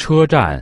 车站